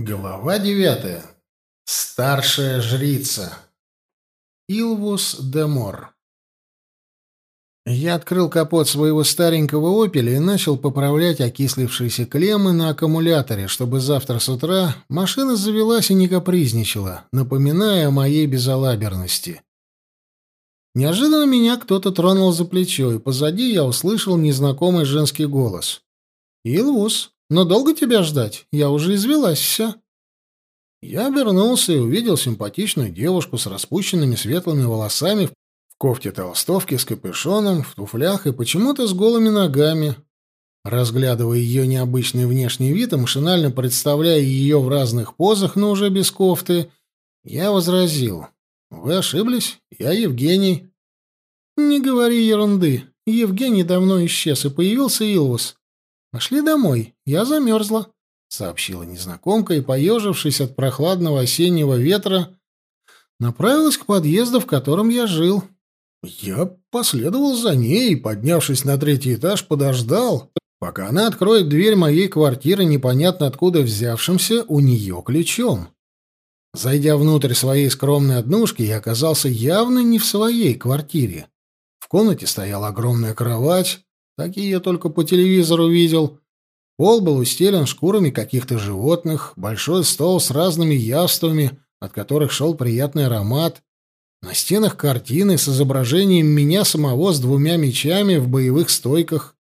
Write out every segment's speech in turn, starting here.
Глава девятая. Старшая жрица. Илвус де Мор. Я открыл капот своего старенького «Опеля» и начал поправлять окислившиеся клеммы на аккумуляторе, чтобы завтра с утра машина завелась и не капризничала, напоминая о моей безалаберности. Неожиданно меня кто-то тронул за плечо, и позади я услышал незнакомый женский голос. «Илвус, но долго тебя ждать? Я уже извелась вся». Я обернулся и увидел симпатичную девушку с распущенными светлыми волосами в кофте толстовке с капюшоном, в туфлях и почему-то с голыми ногами. Разглядывая ее необычный внешний вид и машинально представляя ее в разных позах, но уже без кофты, я возразил. «Вы ошиблись. Я Евгений». «Не говори ерунды. Евгений давно исчез, и появился Илвус. «Пошли домой, я замерзла», — сообщила незнакомка и, поежившись от прохладного осеннего ветра, направилась к подъезду, в котором я жил. Я последовал за ней и, поднявшись на третий этаж, подождал, пока она откроет дверь моей квартиры, непонятно откуда взявшимся у нее ключом. Зайдя внутрь своей скромной однушки, я оказался явно не в своей квартире. В комнате стояла огромная кровать, Такие я только по телевизору видел. Пол был устелен шкурами каких-то животных, большой стол с разными явствами, от которых шел приятный аромат. На стенах картины с изображением меня самого с двумя мечами в боевых стойках.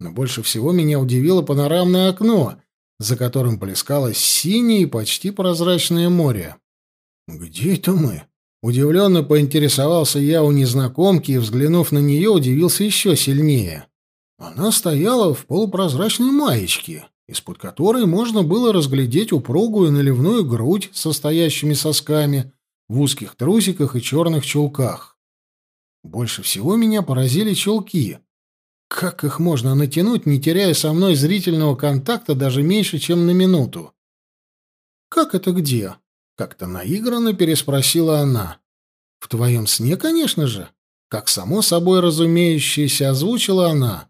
Но больше всего меня удивило панорамное окно, за которым плескалось синее и почти прозрачное море. «Где это мы?» Удивленно поинтересовался я у незнакомки и, взглянув на нее, удивился еще сильнее. Она стояла в полупрозрачной маечке, из-под которой можно было разглядеть упругую наливную грудь со стоящими сосками, в узких трусиках и черных чулках. Больше всего меня поразили чулки. Как их можно натянуть, не теряя со мной зрительного контакта даже меньше, чем на минуту? «Как это где?» — как-то наигранно переспросила она. «В твоем сне, конечно же», — как само собой разумеющееся озвучила она.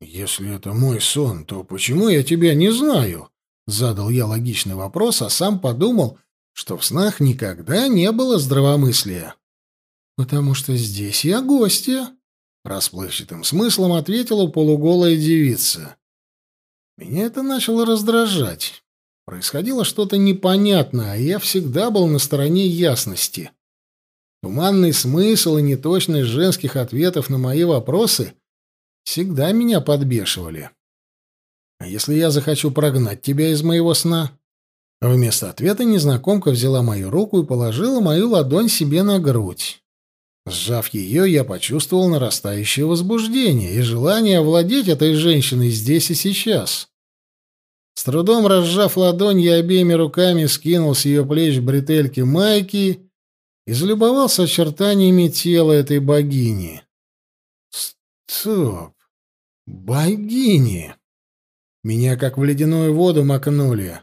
«Если это мой сон, то почему я тебя не знаю?» Задал я логичный вопрос, а сам подумал, что в снах никогда не было здравомыслия. «Потому что здесь я гостья», — расплывчатым смыслом ответила полуголая девица. Меня это начало раздражать. Происходило что-то непонятное, а я всегда был на стороне ясности. Туманный смысл и неточность женских ответов на мои вопросы всегда меня подбешивали. А если я захочу прогнать тебя из моего сна? Вместо ответа незнакомка взяла мою руку и положила мою ладонь себе на грудь. Сжав ее, я почувствовал нарастающее возбуждение и желание овладеть этой женщиной здесь и сейчас. С трудом разжав ладонь, я обеими руками скинул с ее плеч бретельки майки и залюбовался очертаниями тела этой богини. Стоп! Богини! Меня как в ледяную воду макнули.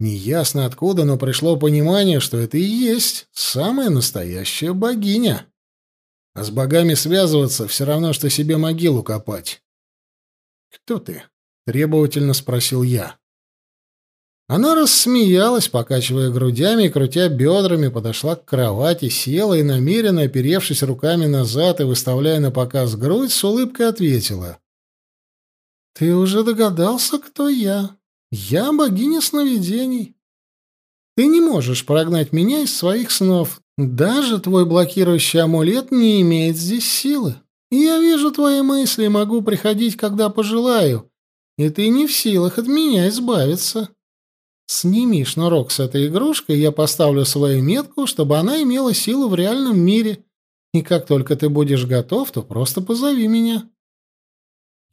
Неясно откуда, но пришло понимание, что это и есть самая настоящая богиня. А с богами связываться все равно, что себе могилу копать. «Кто ты?» — требовательно спросил я. Она рассмеялась, покачивая грудями и крутя бедрами, подошла к кровати, села и, намеренно оперевшись руками назад и выставляя на показ грудь, с улыбкой ответила. «Ты уже догадался, кто я? Я богиня сновидений. Ты не можешь прогнать меня из своих снов. Даже твой блокирующий амулет не имеет здесь силы. Я вижу твои мысли и могу приходить, когда пожелаю, и ты не в силах от меня избавиться. Сними шнурок с этой игрушкой, я поставлю свою метку, чтобы она имела силу в реальном мире, и как только ты будешь готов, то просто позови меня».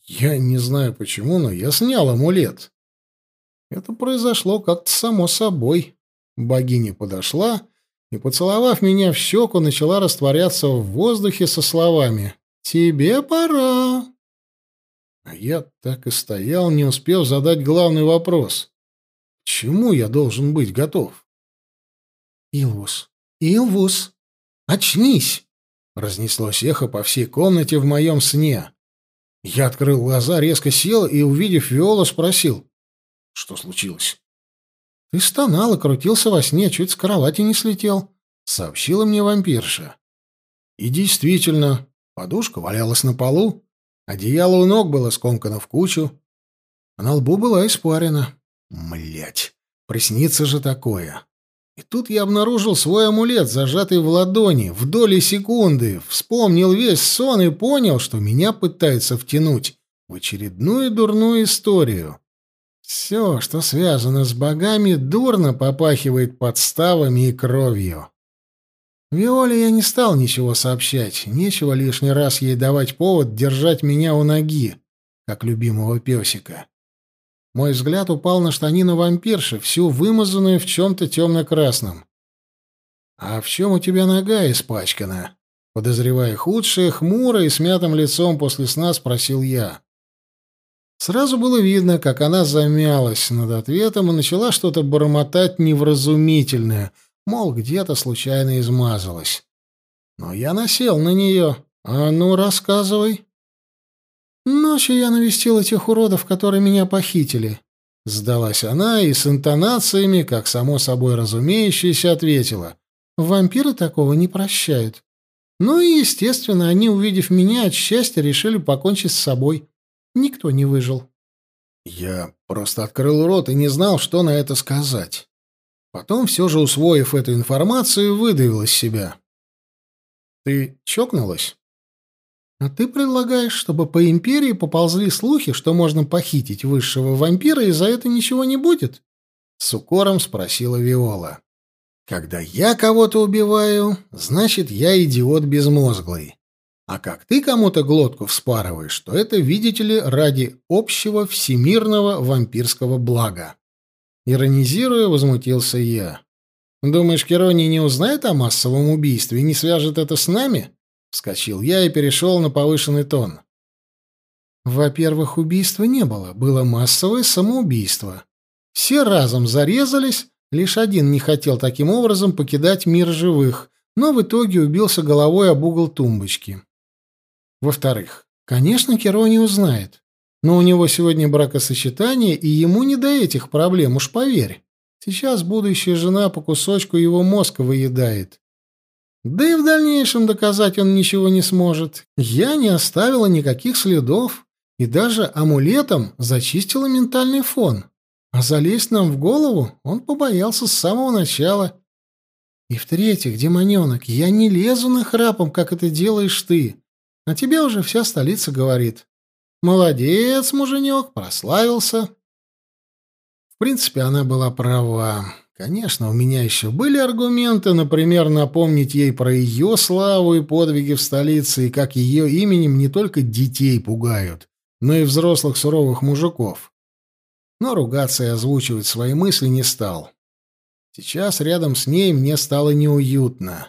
Я не знаю почему, но я снял амулет. Это произошло как-то само собой. Богиня подошла и, поцеловав меня в щеку, начала растворяться в воздухе со словами «Тебе пора». А я так и стоял, не успев задать главный вопрос. К чему я должен быть готов? «Илвус! Илвус! Очнись!» Разнеслось эхо по всей комнате в моем сне. Я открыл глаза, резко сел и, увидев Виола, спросил. «Что случилось?» Ты стонал и крутился во сне, чуть с кровати не слетел, — сообщила мне вампирша. И действительно, подушка валялась на полу, одеяло у ног было скомкано в кучу, а на лбу была испарена. Млять, приснится же такое. И тут я обнаружил свой амулет, зажатый в ладони, в доли секунды, вспомнил весь сон и понял, что меня пытаются втянуть в очередную дурную историю. Все, что связано с богами, дурно попахивает подставами и кровью. Виоле я не стал ничего сообщать, нечего лишний раз ей давать повод держать меня у ноги, как любимого песика. Мой взгляд упал на штанину вампирши, всю вымазанную в чем-то темно-красном. «А в чем у тебя нога испачкана?» Подозревая худшее, хмуро и с мятым лицом после сна спросил я. Сразу было видно, как она замялась над ответом и начала что-то бормотать невразумительное, мол, где-то случайно измазалась. Но я насел на нее. «А ну, рассказывай». «Ночью я навестил этих уродов, которые меня похитили». Сдалась она и с интонациями, как само собой разумеющееся, ответила. «Вампиры такого не прощают». Ну и, естественно, они, увидев меня, от счастья решили покончить с собой. Никто не выжил. Я просто открыл рот и не знал, что на это сказать. Потом, все же усвоив эту информацию, выдавил из себя. «Ты чокнулась?» А ты предлагаешь, чтобы по империи поползли слухи, что можно похитить высшего вампира, и за это ничего не будет? С укором спросила Виола. Когда я кого-то убиваю, значит, я идиот безмозглый. А как ты кому-то глотку вспарываешь, то это, видите ли, ради общего всемирного вампирского блага. Иронизируя, возмутился я. Думаешь, Керони не узнает о массовом убийстве и не свяжет это с нами? Вскочил я и перешел на повышенный тон. Во-первых, убийства не было, было массовое самоубийство. Все разом зарезались, лишь один не хотел таким образом покидать мир живых, но в итоге убился головой об угол тумбочки. Во-вторых, конечно, Керо не узнает, но у него сегодня бракосочетание, и ему не до этих проблем, уж поверь. Сейчас будущая жена по кусочку его мозга выедает. Да и в дальнейшем доказать он ничего не сможет. Я не оставила никаких следов и даже амулетом зачистила ментальный фон. А залезть нам в голову он побоялся с самого начала. И в-третьих, демоненок, я не лезу на храпом, как это делаешь ты. А тебе уже вся столица говорит. Молодец, муженек, прославился. В принципе, она была права. Конечно, у меня еще были аргументы, например, напомнить ей про ее славу и подвиги в столице, и как ее именем не только детей пугают, но и взрослых суровых мужиков. Но ругаться и озвучивать свои мысли не стал. Сейчас рядом с ней мне стало неуютно.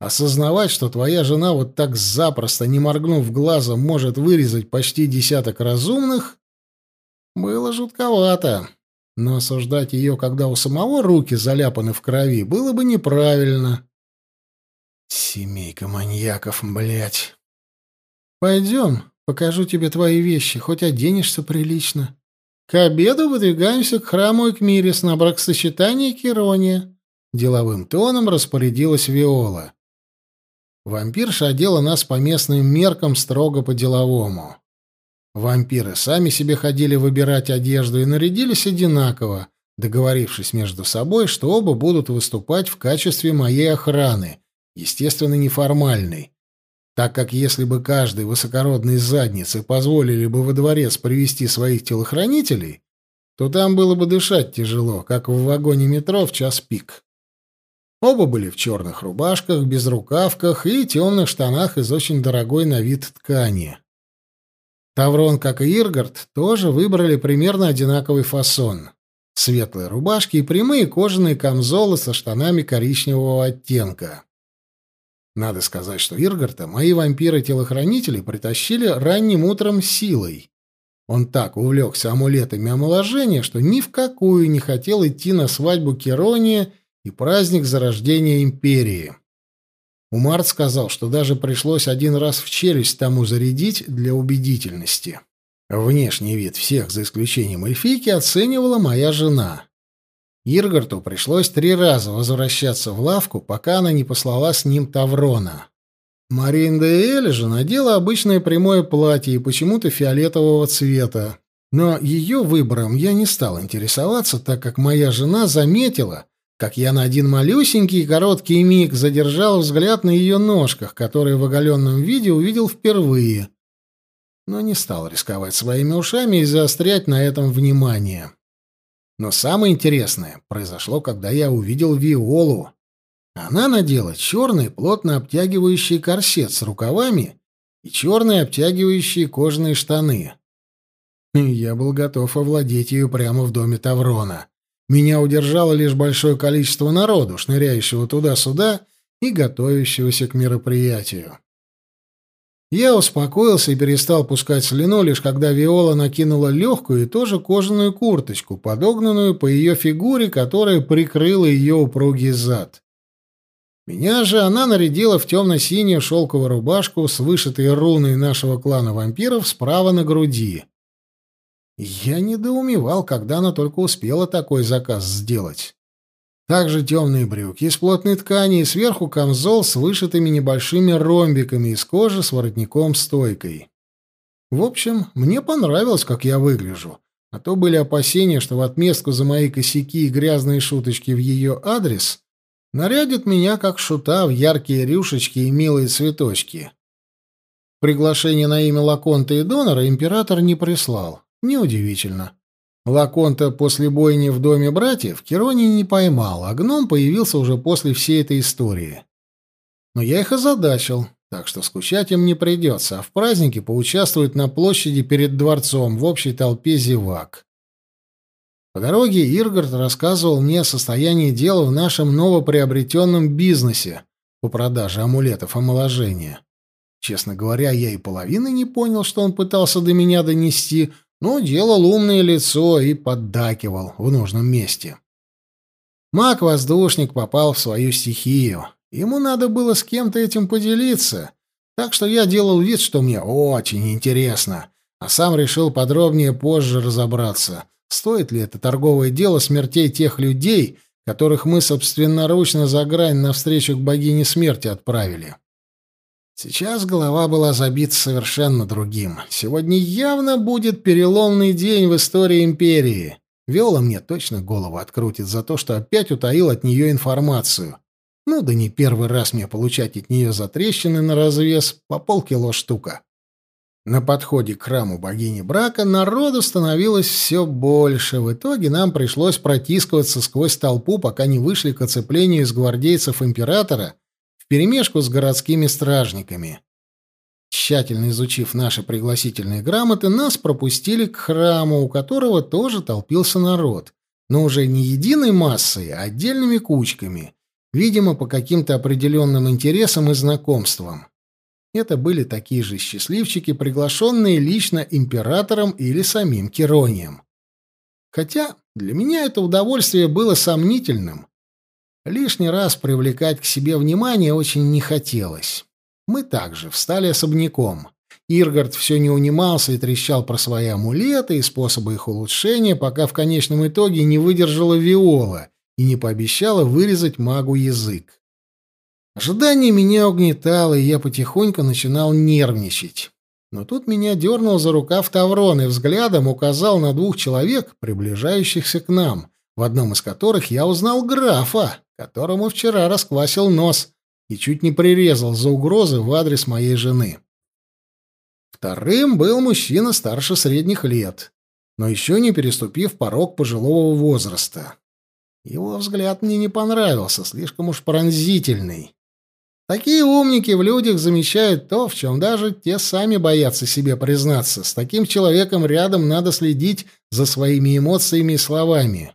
Осознавать, что твоя жена вот так запросто, не моргнув глазом, может вырезать почти десяток разумных, было жутковато. Но осуждать ее, когда у самого руки заляпаны в крови, было бы неправильно. Семейка маньяков, блядь. Пойдем, покажу тебе твои вещи, хоть оденешься прилично. К обеду выдвигаемся к храму Экмирис на бракосочетание Керония. Деловым тоном распорядилась Виола. Вампирша одела нас по местным меркам строго по-деловому. Вампиры сами себе ходили выбирать одежду и нарядились одинаково, договорившись между собой, что оба будут выступать в качестве моей охраны, естественно, неформальной. Так как если бы каждой высокородной заднице позволили бы во дворец привести своих телохранителей, то там было бы дышать тяжело, как в вагоне метро в час пик. Оба были в черных рубашках, безрукавках и темных штанах из очень дорогой на вид ткани. Таврон, как и Иргард, тоже выбрали примерно одинаковый фасон. Светлые рубашки и прямые кожаные камзолы со штанами коричневого оттенка. Надо сказать, что Иргарта мои вампиры-телохранители притащили ранним утром силой. Он так увлекся амулетами омоложения, что ни в какую не хотел идти на свадьбу Керония и праздник зарождения империи. Умарт сказал, что даже пришлось один раз в челюсть тому зарядить для убедительности. Внешний вид всех, за исключением эльфийки, оценивала моя жена. Иргарту пришлось три раза возвращаться в лавку, пока она не послала с ним Таврона. Маринда Эль же надела обычное прямое платье и почему-то фиолетового цвета. Но ее выбором я не стал интересоваться, так как моя жена заметила, как я на один малюсенький короткий миг задержал взгляд на ее ножках, которые в оголенном виде увидел впервые. Но не стал рисковать своими ушами и заострять на этом внимание. Но самое интересное произошло, когда я увидел Виолу. Она надела черный плотно обтягивающий корсет с рукавами и черные обтягивающие кожаные штаны. Я был готов овладеть ее прямо в доме Таврона. Меня удержало лишь большое количество народу, шныряющего туда-сюда и готовящегося к мероприятию. Я успокоился и перестал пускать слюну, лишь когда Виола накинула легкую и тоже кожаную курточку, подогнанную по ее фигуре, которая прикрыла ее упругий зад. Меня же она нарядила в темно-синюю шелковую рубашку с вышитой руной нашего клана вампиров справа на груди. Я недоумевал, когда она только успела такой заказ сделать. Также темные брюки из плотной ткани и сверху камзол с вышитыми небольшими ромбиками из кожи с воротником-стойкой. В общем, мне понравилось, как я выгляжу. А то были опасения, что в отместку за мои косяки и грязные шуточки в ее адрес нарядят меня как шута в яркие рюшечки и милые цветочки. Приглашение на имя Лаконта и донора император не прислал. Неудивительно. Лаконта после бойни в доме братьев Керони не поймал, а гном появился уже после всей этой истории. Но я их озадачил, так что скучать им не придется, а в празднике поучаствуют на площади перед дворцом в общей толпе зевак. По дороге Иргард рассказывал мне о состоянии дела в нашем новоприобретенном бизнесе по продаже амулетов омоложения. Честно говоря, я и половины не понял, что он пытался до меня донести, но делал умное лицо и поддакивал в нужном месте. Маг-воздушник попал в свою стихию. Ему надо было с кем-то этим поделиться, так что я делал вид, что мне очень интересно, а сам решил подробнее позже разобраться, Стоит ли это торговое дело смертей тех людей, которых мы собственноручно за грань навстречу к богине смерти отправили? Сейчас голова была забита совершенно другим. Сегодня явно будет переломный день в истории империи. Виола мне точно голову открутит за то, что опять утаил от нее информацию. Ну да не первый раз мне получать от нее затрещины на развес по полкило штука. На подходе к храму богини брака народу становилось все больше. В итоге нам пришлось протискиваться сквозь толпу, пока не вышли к оцеплению из гвардейцев императора вперемешку с городскими стражниками. Тщательно изучив наши пригласительные грамоты, нас пропустили к храму, у которого тоже толпился народ, но уже не единой массой, а отдельными кучками, видимо, по каким-то определенным интересам и знакомствам. Это были такие же счастливчики, приглашенные лично императором или самим Керонием. Хотя для меня это удовольствие было сомнительным. Лишний раз привлекать к себе внимание очень не хотелось. Мы также встали особняком. Иргард все не унимался и трещал про свои амулеты и способы их улучшения, пока в конечном итоге не выдержала Виола и не пообещала вырезать магу язык. Ожидание меня угнетало, и я потихоньку начинал нервничать. Но тут меня дернул за рукав Таврон и взглядом указал на двух человек, приближающихся к нам, в одном из которых я узнал графа, которому вчера расквасил нос и чуть не прирезал за угрозы в адрес моей жены. Вторым был мужчина старше средних лет, но еще не переступив порог пожилого возраста. Его взгляд мне не понравился, слишком уж пронзительный. Такие умники в людях замечают то, в чем даже те сами боятся себе признаться. С таким человеком рядом надо следить за своими эмоциями и словами.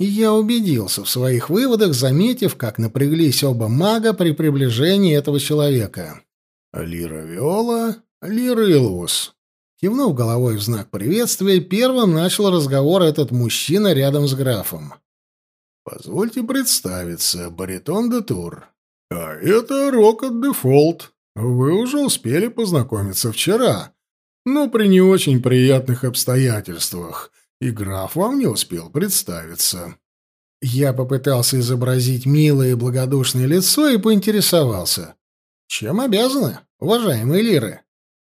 И я убедился в своих выводах, заметив, как напряглись оба мага при приближении этого человека. «Лира Виола, Лира Илвус». Кивнув головой в знак приветствия, первым начал разговор этот мужчина рядом с графом. «Позвольте представиться, баритон де Тур. «А это Рокот Дефолт. Вы уже успели познакомиться вчера, но при не очень приятных обстоятельствах, и граф вам не успел представиться». Я попытался изобразить милое и благодушное лицо и поинтересовался. «Чем обязаны, уважаемые лиры?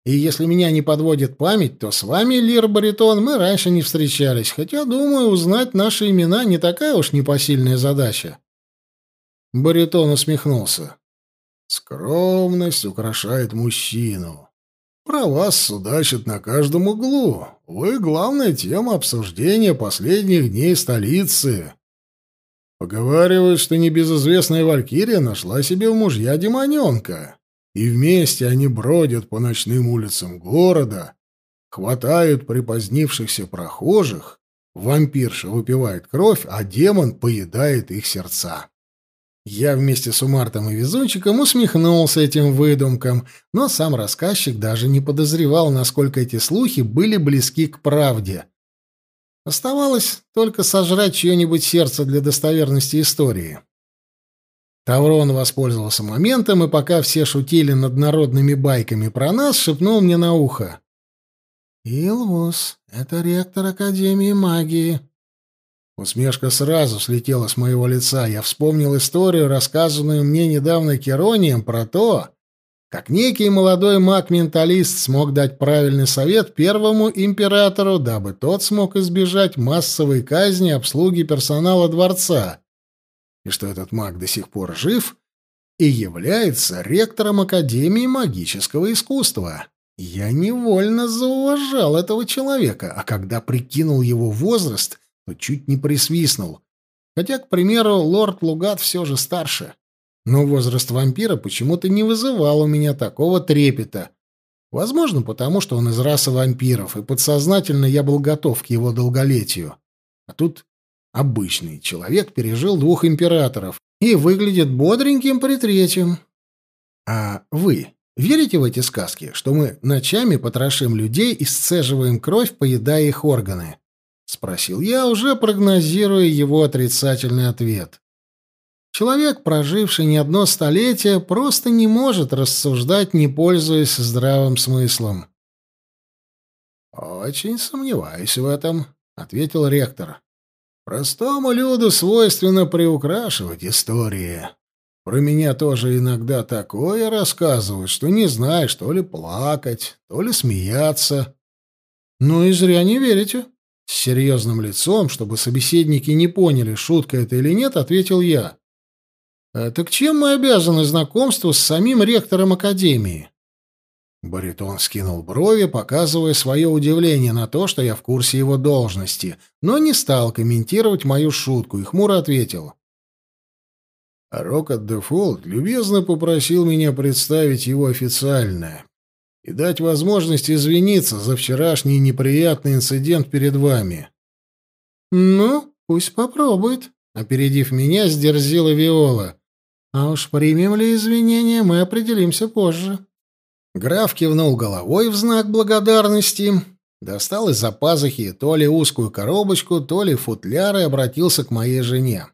И если меня не подводит память, то с вами, лир-баритон, мы раньше не встречались, хотя, думаю, узнать наши имена не такая уж непосильная задача». Баритон усмехнулся. «Скромность украшает мужчину. Про вас судачат на каждом углу. Вы — главная тема обсуждения последних дней столицы. Поговаривают, что небезызвестная Валькирия нашла себе в мужья демоненка, и вместе они бродят по ночным улицам города, хватают припозднившихся прохожих, вампирша выпивает кровь, а демон поедает их сердца. Я вместе с Умартом и Везунчиком усмехнулся этим выдумкам, но сам рассказчик даже не подозревал, насколько эти слухи были близки к правде. Оставалось только сожрать чье-нибудь сердце для достоверности истории. Таврон воспользовался моментом, и пока все шутили над народными байками про нас, шепнул мне на ухо. «Илвус, это ректор Академии магии». Усмешка сразу слетела с моего лица. Я вспомнил историю, рассказанную мне недавно Керонием, про то, как некий молодой маг-менталист смог дать правильный совет первому императору, дабы тот смог избежать массовой казни обслуги персонала дворца, и что этот маг до сих пор жив и является ректором Академии магического искусства. Я невольно зауважал этого человека, а когда прикинул его возраст, чуть не присвистнул. Хотя, к примеру, лорд Лугат все же старше но возраст вампира почему-то не вызывал у меня такого трепета. Возможно, потому что он из расы вампиров, и подсознательно я был готов к его долголетию. А тут обычный человек пережил двух императоров и выглядит бодреньким при третьем. А вы верите в эти сказки, что мы ночами потрошим людей и сцеживаем кровь, поедая их органы? — спросил я, уже прогнозируя его отрицательный ответ. Человек, проживший не одно столетие, просто не может рассуждать, не пользуясь здравым смыслом. «Очень сомневаюсь в этом», — ответил ректор. «Простому люду свойственно приукрашивать истории. Про меня тоже иногда такое рассказывают, что не знаешь, то ли плакать, то ли смеяться». «Ну и зря не верите», с серьезным лицом, чтобы собеседники не поняли, шутка это или нет, ответил я. «А «Так чем мы обязаны знакомству с самим ректором Академии?» Баритон скинул брови, показывая свое удивление на то, что я в курсе его должности, но не стал комментировать мою шутку и хмуро ответил. Рокот Дефолт любезно попросил меня представить его официально и дать возможность извиниться за вчерашний неприятный инцидент перед вами. «Ну, пусть попробует», — опередив меня, сдерзила Виола. А уж примем ли извинения, мы определимся позже. Граф кивнул головой в знак благодарности, достал из-за пазухи то ли узкую коробочку, то ли футляр и обратился к моей жене.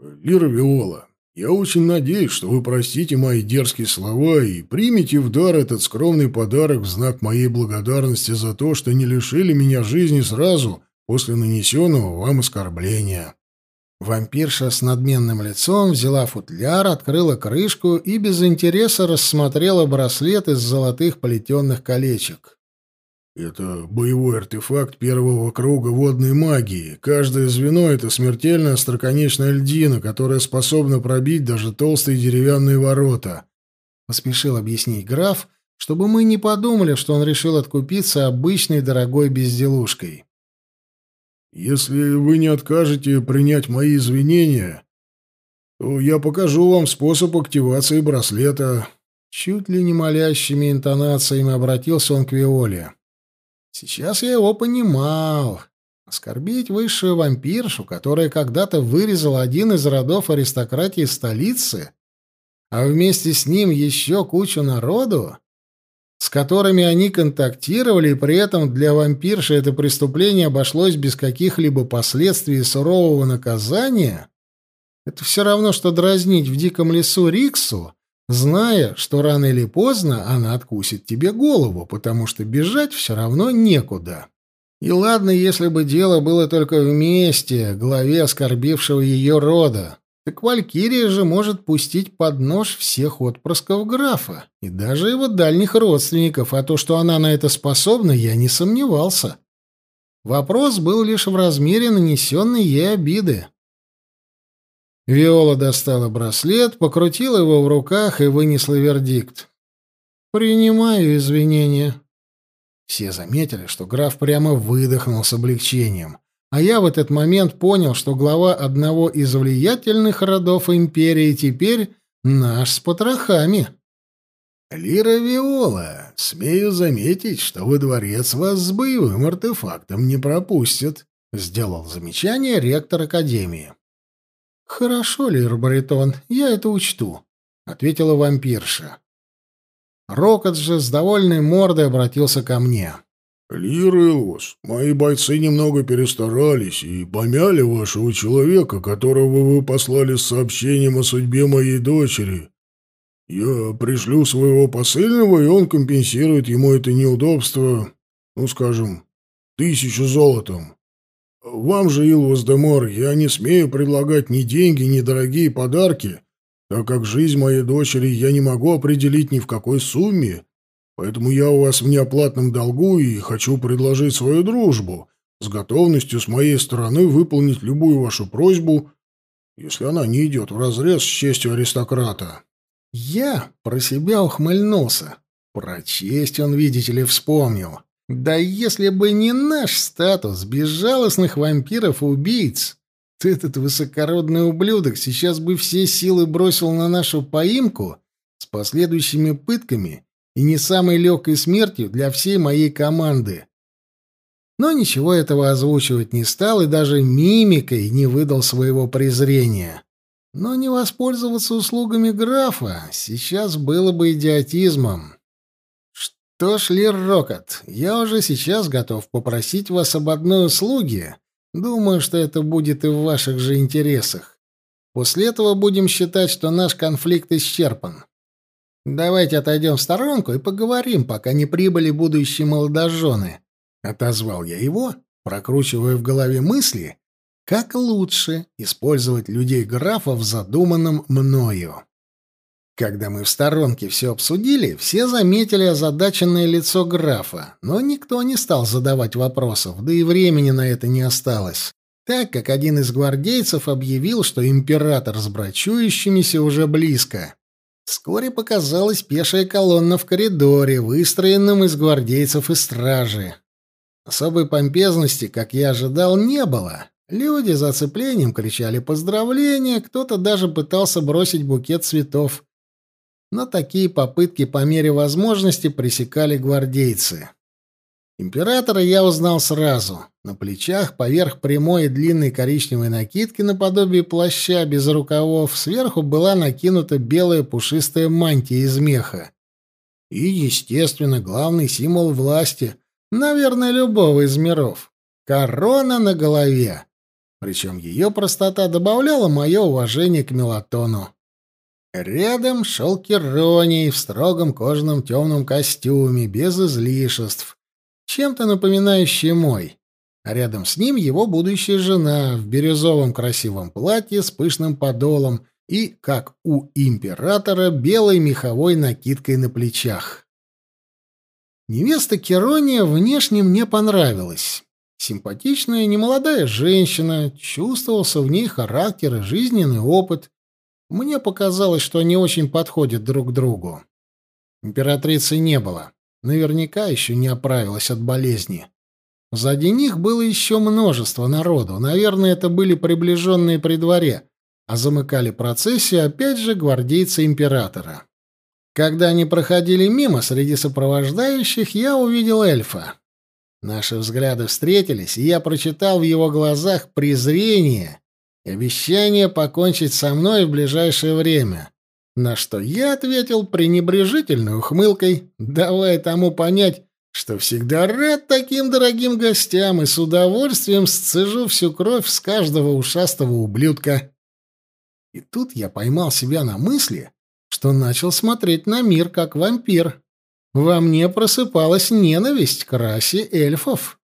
«Лира Виола, я очень надеюсь, что вы простите мои дерзкие слова и примете в дар этот скромный подарок в знак моей благодарности за то, что не лишили меня жизни сразу после нанесенного вам оскорбления». Вампирша с надменным лицом взяла футляр, открыла крышку и без интереса рассмотрела браслет из золотых плетенных колечек. «Это боевой артефакт первого круга водной магии. Каждое звено — это смертельная остроконечная льдина, которая способна пробить даже толстые деревянные ворота», — поспешил объяснить граф, чтобы мы не подумали, что он решил откупиться обычной дорогой безделушкой. Если вы не откажете принять мои извинения, то я покажу вам способ активации браслета». Чуть ли не молящими интонациями обратился он к Виоле. Сейчас я его понимал. Оскорбить высшую вампиршу, которая когда-то вырезала один из родов аристократии столицы, а вместе с ним еще кучу народу, с которыми они контактировали, и при этом для вампирши это преступление обошлось без каких-либо последствий и сурового наказания, это все равно, что дразнить в диком лесу Риксу, зная, что рано или поздно она откусит тебе голову, потому что бежать все равно некуда. И ладно, если бы дело было только вместе, главе оскорбившего ее рода, так Валькирия же может пустить под нож всех отпрысков графа и даже его дальних родственников, а то, что она на это способна, я не сомневался. Вопрос был лишь в размере нанесенной ей обиды. Виола достала браслет, покрутила его в руках и вынесла вердикт. «Принимаю извинения». Все заметили, что граф прямо выдохнул с облегчением. А я в этот момент понял, что глава одного из влиятельных родов империи теперь наш с потрохами. «Лира Виола, смею заметить, что во дворец вас с боевым артефактом не пропустят», — сделал замечание ректор Академии. «Хорошо, Лир Баритон, я это учту», — ответила вампирша. Рокот же с довольной мордой обратился ко мне. «Лир Илвус, мои бойцы немного перестарались и помяли вашего человека, которого вы послали с сообщением о судьбе моей дочери. Я пришлю своего посыльного, и он компенсирует ему это неудобство, ну, скажем, тысячу золотом. Вам же, Илвус Демор, я не смею предлагать ни деньги, ни дорогие подарки, так как жизнь моей дочери я не могу определить ни в какой сумме, Поэтому я у вас в неоплатном долгу и хочу предложить свою дружбу, с готовностью с моей стороны выполнить любую вашу просьбу, если она не идет вразрез с честью аристократа». Я про себя ухмыльнулся. Про честь он, видите ли, вспомнил. Да если бы не наш статус безжалостных вампиров-убийц, то этот высокородный ублюдок сейчас бы все силы бросил на нашу поимку с последующими пытками и не самой легкой смертью для всей моей команды. Но ничего этого озвучивать не стал и даже мимикой не выдал своего презрения. Но не воспользоваться услугами графа сейчас было бы идиотизмом. Что ж, Лир Рокот, я уже сейчас готов попросить вас об одной услуге. Думаю, что это будет и в ваших же интересах. После этого будем считать, что наш конфликт исчерпан. «Давайте отойдем в сторонку и поговорим, пока не прибыли будущие молодожены», — отозвал я его, прокручивая в голове мысли, как лучше использовать людей графа в задуманном мною. Когда мы в сторонке все обсудили, все заметили озадаченное лицо графа, но никто не стал задавать вопросов, да и времени на это не осталось, так как один из гвардейцев объявил, что император с брачующимися уже близко. Вскоре показалась пешая колонна в коридоре, выстроенном из гвардейцев и стражи. Особой помпезности, как я ожидал, не было. Люди за оцеплением кричали поздравления, кто-то даже пытался бросить букет цветов. Но такие попытки по мере возможности пресекали гвардейцы. Императора я узнал сразу. На плечах, поверх прямой и длинной коричневой накидки наподобие плаща без рукавов, сверху была накинута белая пушистая мантия из меха. И, естественно, главный символ власти, наверное, любого из миров — корона на голове. Причем ее простота добавляла мое уважение к мелатону. Рядом шел Кероний в строгом кожаном темном костюме, без излишеств, чем-то напоминающий мой. А рядом с ним его будущая жена в бирюзовом красивом платье с пышным подолом и, как у императора, белой меховой накидкой на плечах. Невеста Керония внешне мне понравилась. Симпатичная, немолодая женщина, чувствовался в ней характер и жизненный опыт. Мне показалось, что они очень подходят друг другу. Императрицы не было. Наверняка еще не оправилась от болезни. Сзади них было еще множество народу. Наверное, это были приближенные при дворе, а замыкали процессию опять же гвардейцы императора. Когда они проходили мимо среди сопровождающих, я увидел эльфа. Наши взгляды встретились, и я прочитал в его глазах презрение и обещание покончить со мной в ближайшее время. На что я ответил пренебрежительной ухмылкой, давая тому понять, что всегда рад таким дорогим гостям и с удовольствием сцежу всю кровь с каждого ушастого ублюдка. И тут я поймал себя на мысли, что начал смотреть на мир как вампир. Во мне просыпалась ненависть к расе эльфов.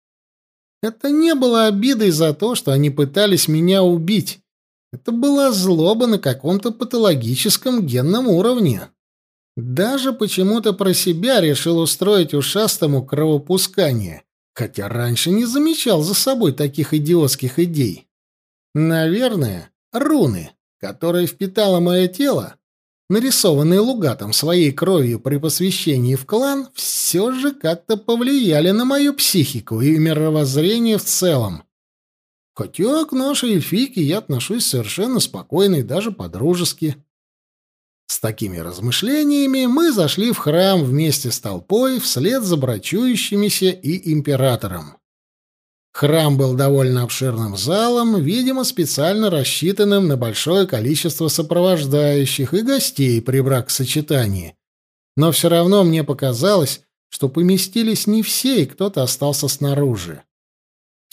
Это не было обидой за то, что они пытались меня убить. Это была злоба на каком-то патологическом генном уровне. Даже почему-то про себя решил устроить ушастому кровопускание, хотя раньше не замечал за собой таких идиотских идей. Наверное, руны, которые впитало мое тело, нарисованные Лугатом своей кровью при посвящении в клан, все же как-то повлияли на мою психику и мировоззрение в целом. Хотя к нашей эльфийке я отношусь совершенно спокойно и даже по-дружески. С такими размышлениями мы зашли в храм вместе с толпой вслед за брачующимися и императором. Храм был довольно обширным залом, видимо, специально рассчитанным на большое количество сопровождающих и гостей при бракосочетании. Но все равно мне показалось, что поместились не все, и кто-то остался снаружи.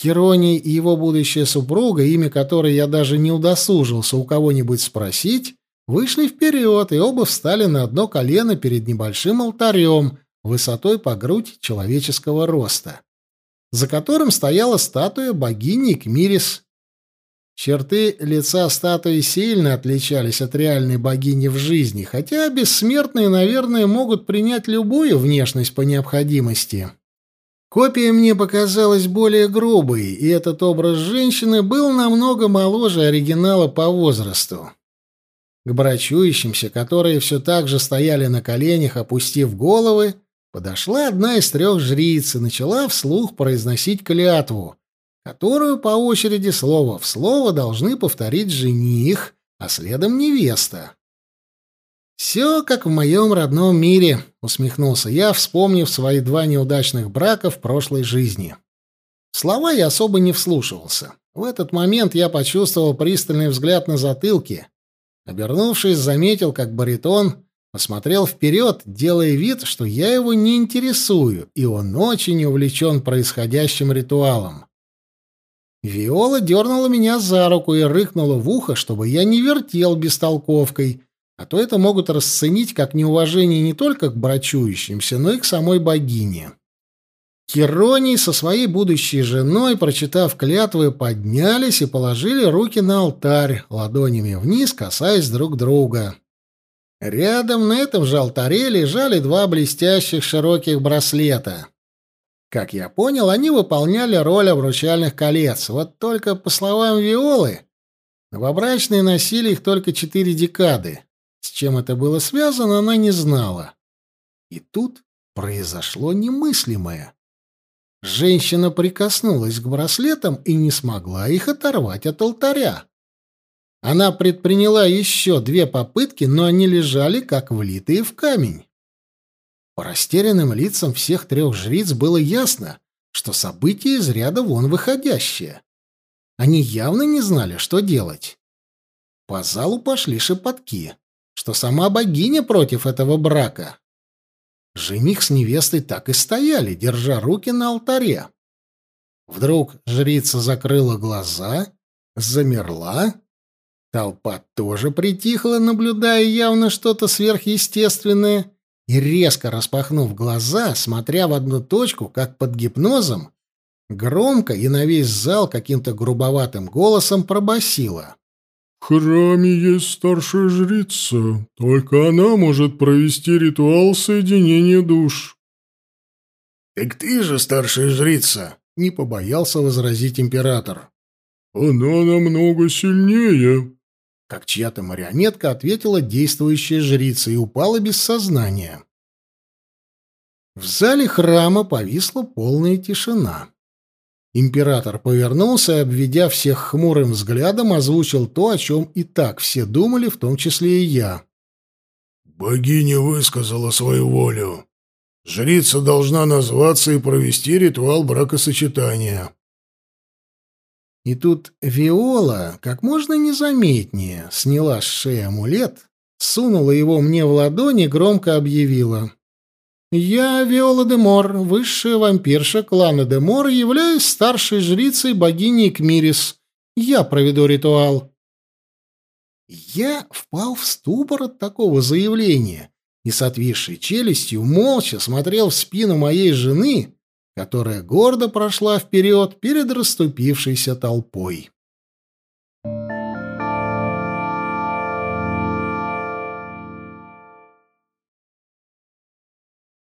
Хероний и его будущая супруга, имя которой я даже не удосужился у кого-нибудь спросить, вышли вперед, и оба встали на одно колено перед небольшим алтарем, высотой по грудь человеческого роста, за которым стояла статуя богини Кмирис. Черты лица статуи сильно отличались от реальной богини в жизни, хотя бессмертные, наверное, могут принять любую внешность по необходимости. Копия мне показалась более грубой, и этот образ женщины был намного моложе оригинала по возрасту. К брачующимся, которые все так же стояли на коленях, опустив головы, подошла одна из трех жриц и начала вслух произносить клятву, которую по очереди слово в слово должны повторить жених, а следом невеста. «Все как в моем родном мире», — усмехнулся я, вспомнив свои два неудачных брака в прошлой жизни. Слова я особо не вслушивался. В этот момент я почувствовал пристальный взгляд на затылке Обернувшись, заметил, как баритон посмотрел вперед, делая вид, что я его не интересую, и он очень увлечен происходящим ритуалом. Виола дернула меня за руку и рыкнула в ухо, чтобы я не вертел бестолковкой, а то это могут расценить как неуважение не только к брачующимся, но и к самой богине. Хероний со своей будущей женой, прочитав клятвы, поднялись и положили руки на алтарь, ладонями вниз, касаясь друг друга. Рядом на этом же алтаре лежали два блестящих широких браслета. Как я понял, они выполняли роль обручальных колец. Вот только, по словам Виолы, новобрачные носили их только четыре декады. С чем это было связано, она не знала. И тут произошло немыслимое. Женщина прикоснулась к браслетам и не смогла их оторвать от алтаря. Она предприняла еще две попытки, но они лежали, как влитые в камень. По растерянным лицам всех трех жриц было ясно, что событие из ряда вон выходящее. Они явно не знали, что делать. По залу пошли шепотки, что сама богиня против этого брака. Жених с невестой так и стояли, держа руки на алтаре. Вдруг жрица закрыла глаза, замерла. Толпа тоже притихла, наблюдая явно что-то сверхъестественное, и, резко распахнув глаза, смотря в одну точку, как под гипнозом, громко и на весь зал каким-то грубоватым голосом пробасила. В храме есть старшая жрица. Только она может провести ритуал соединения душ. Так ты же старшая жрица, не побоялся возразить император. Она намного сильнее, как чья-то марионетка ответила действующая жрица и упала без сознания. В зале храма повисла полная тишина. Император повернулся и, обведя всех хмурым взглядом, озвучил то, о чем и так все думали, в том числе и я. «Богиня высказала свою волю. Жрица должна назваться и провести ритуал бракосочетания». И тут Виола, как можно незаметнее, сняла с шеи амулет, сунула его мне в ладони и громко объявила. «Я Виола де Мор, высшая вампирша клана де Мор, являюсь старшей жрицей богини Кмирис. Я проведу ритуал». Я впал в ступор от такого заявления и с отвисшей челюстью молча смотрел в спину моей жены, которая гордо прошла вперед перед расступившейся толпой.